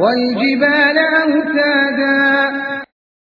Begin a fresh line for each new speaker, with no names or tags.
والجبال أوتادا.